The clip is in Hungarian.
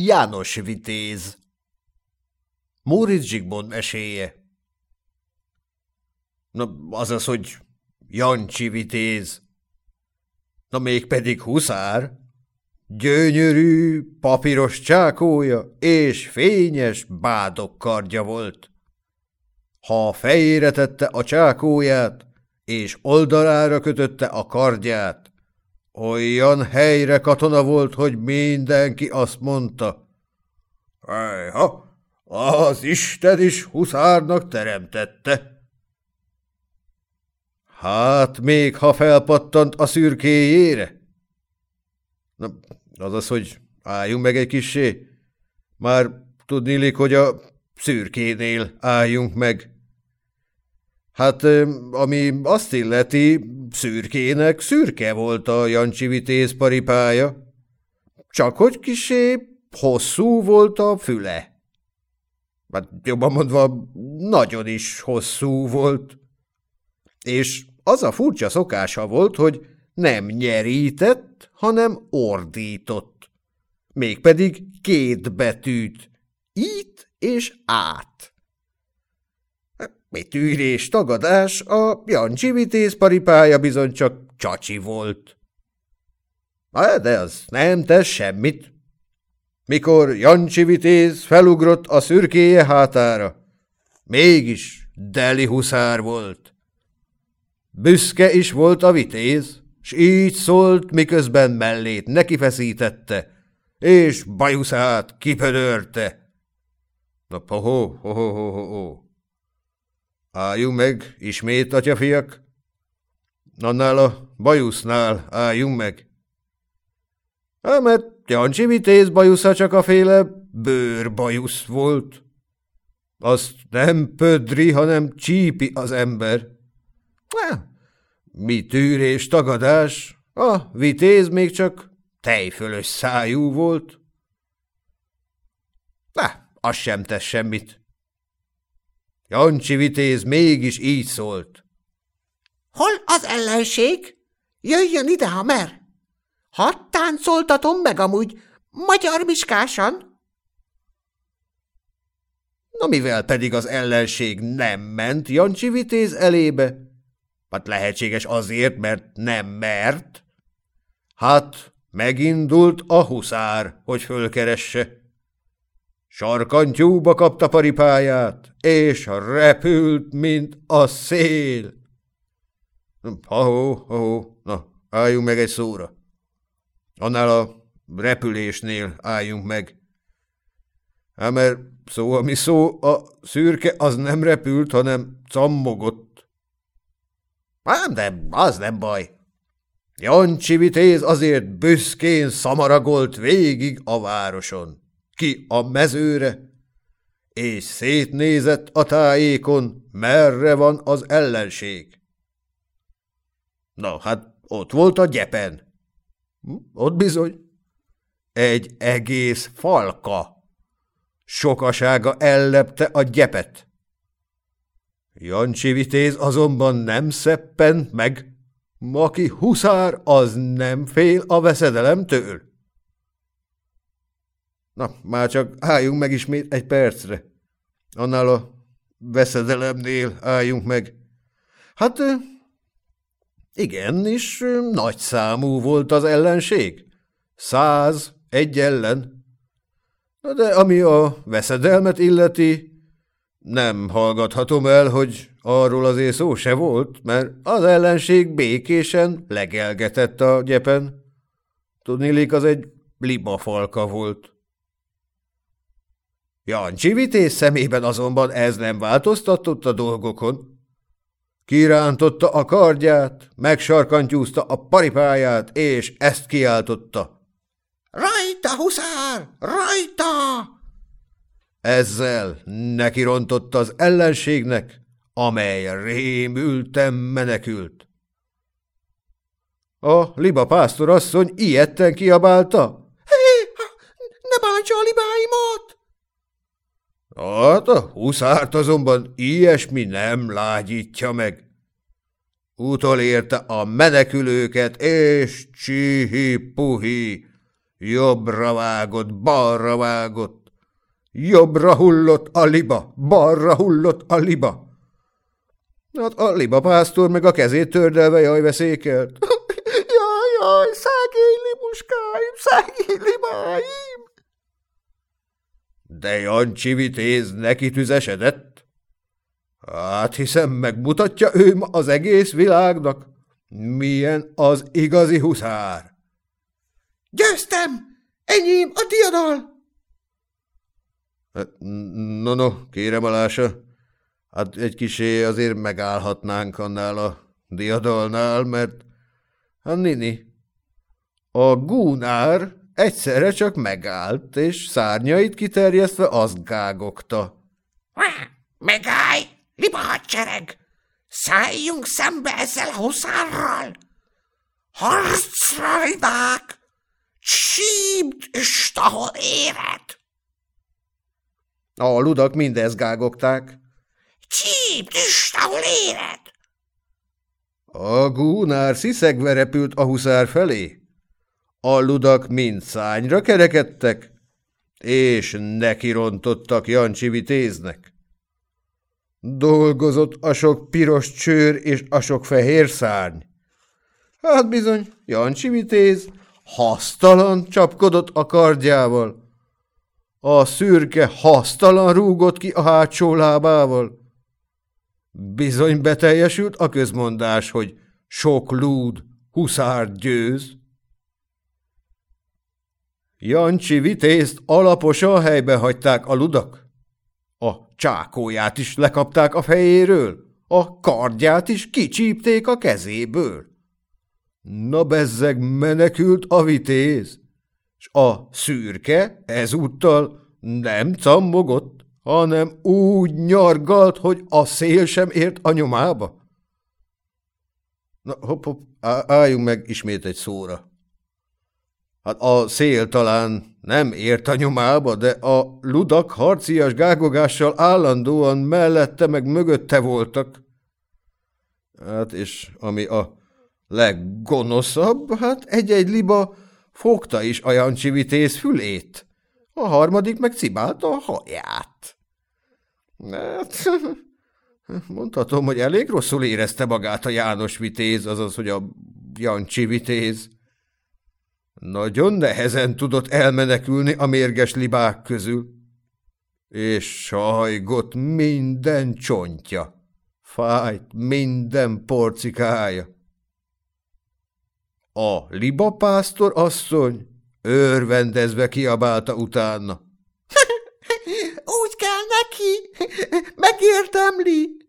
János Vitéz Móricz Zsigmond meséje Na, az az, hogy Jancsi Vitéz. Na, még pedig huszár. Gyönyörű, papíros csákója és fényes bádok kardja volt. Ha fejére tette a csákóját, és oldalára kötötte a kardját, olyan helyre katona volt, hogy mindenki azt mondta. Ejha, az Isten is huszárnak teremtette. Hát még ha felpattant a szürkéjére? Na, az az, hogy álljunk meg egy kissé. Már tudnélik, hogy a szürkénél álljunk meg. Hát, ami azt illeti, szürkének szürke volt a Jancsi Vitéz paripája. Csak hogy kisé hosszú volt a füle. Hát jobban mondva, nagyon is hosszú volt. És az a furcsa szokása volt, hogy nem nyerített, hanem ordított. Mégpedig két betűt, itt és át. Mi tűrés, tagadás, a Jancsi vitéz paripája bizony csak csacsi volt. De az nem tesz semmit. Mikor Jancsi vitéz felugrott a szürkéje hátára, mégis deli huszár volt. Büszke is volt a vitéz, s így szólt, miközben mellét nekifeszítette, és bajuszát kipödörte. Na, ho, ho, ho, ho, ho, ho. Álljunk meg, ismét, atyafiak. Annál a bajusznál álljunk meg. Há, mert Jancsi Vitéz bajusza csak a féle bőrbajusz volt. Azt nem pödri, hanem csípi az ember. Há, mi tűrés, tagadás, a vitéz még csak tejfölös szájú volt. Na, az sem tesz semmit. Jancsi vitéz mégis így szólt. Hol az ellenség? Jöjjön ide, ha mer! Hadd táncoltatom meg amúgy, magyar miskásan. Na mivel pedig az ellenség nem ment Jancsi vitéz elébe? Hát lehetséges azért, mert nem mert. Hát megindult a huszár, hogy fölkeresse. Sarkantyúba kapta paripáját, és repült, mint a szél. Ha-ho, ha-ho, na, álljunk meg egy szóra. Annál a repülésnél álljunk meg. Hát mert szó, ami szó, a szürke az nem repült, hanem cammogott. Hát, de az nem baj. Jancsi vitéz azért büszkén szamaragolt végig a városon ki a mezőre, és szétnézett a tájékon, merre van az ellenség. Na, hát ott volt a gyepen. Hm, ott bizony. Egy egész falka. Sokasága ellepte a gyepet. Jancsi vitéz azonban nem szeppent meg, aki huszár, az nem fél a veszedelemtől. Na, már csak álljunk meg ismét egy percre. Annál a veszedelemnél álljunk meg. Hát igen, és nagy számú volt az ellenség. Száz, egy ellen. Na de ami a veszedelmet illeti, nem hallgathatom el, hogy arról azért szó se volt, mert az ellenség békésen legelgetett a gyepen. Tudnilik, az egy libafalka volt. Jancsi vitéz szemében azonban ez nem változtatott a dolgokon. Kirántotta a kardját, megsarkantyúzta a paripáját, és ezt kiáltotta. Rajta, huszár! Rajta! Ezzel nekirontott az ellenségnek, amely rémülten menekült. A liba pásztorasszony ilyetten kiabálta. Hé, ne bántsa a libáimat! Hát a huszárt azonban ilyesmi nem lágyítja meg. Utolérte a menekülőket, és csihi-puhi, Jobbra vágott, balra vágott. Jobbra hullott a liba, balra hullott a liba. Hát a liba pásztor meg a kezét tördelve jaj veszékelt. Jaj, jaj, szegény libuskáim, szegény libáim! De Jancsi vitéz neki tüzesedett. Hát hiszem megmutatja ő az egész világnak, milyen az igazi huszár. Győztem! Enyém a diadal! No, no, kérem alása, hát egy kisé azért megállhatnánk annál a diadalnál, mert a nini, a gúnár egyszerre csak megállt, és szárnyait kiterjesztve azt gágogta. Megállj, liba hadsereg! Szálljunk szembe ezzel a huszárral! Harcra, libák! Csípd, és ahol éred! A ludak mindezt gágogták. Csípd, és ahol éred! A gúnár sziszegve repült a huszár felé. A ludak mind szányra kerekedtek, és nekirontottak Jancsi vitéznek. Dolgozott a sok piros csőr és a sok fehér szárny. Hát bizony, Jancsi vitéz hasztalan csapkodott a kardjával. A szürke hasztalan rúgott ki a hátsó lábával. Bizony beteljesült a közmondás, hogy sok lúd, huszár győz. Jancsi vitézt alaposan helybe hagyták a ludak. A csákóját is lekapták a fejéről, a kardját is kicsípték a kezéből. Na bezzeg menekült a vitéz, s a szürke ezúttal nem cammogott, hanem úgy nyargalt, hogy a szél sem ért a nyomába. Na, hopp, hopp, álljunk meg ismét egy szóra. Hát a szél talán nem ért a nyomába, de a ludak harcias gágogással állandóan mellette meg mögötte voltak. Hát és ami a leggonoszabb, hát egy-egy liba fogta is a Jancsi vitéz fülét, a harmadik meg cibálta a haját. Hát, mondhatom, hogy elég rosszul érezte magát a János vitéz, azaz, hogy a Jancsi vitéz. Nagyon nehezen tudott elmenekülni a mérges libák közül, és sajgott minden csontja, fájt minden porcikája. A libapásztor asszony örvendezve kiabálta utána. Úgy kell neki, megértemli.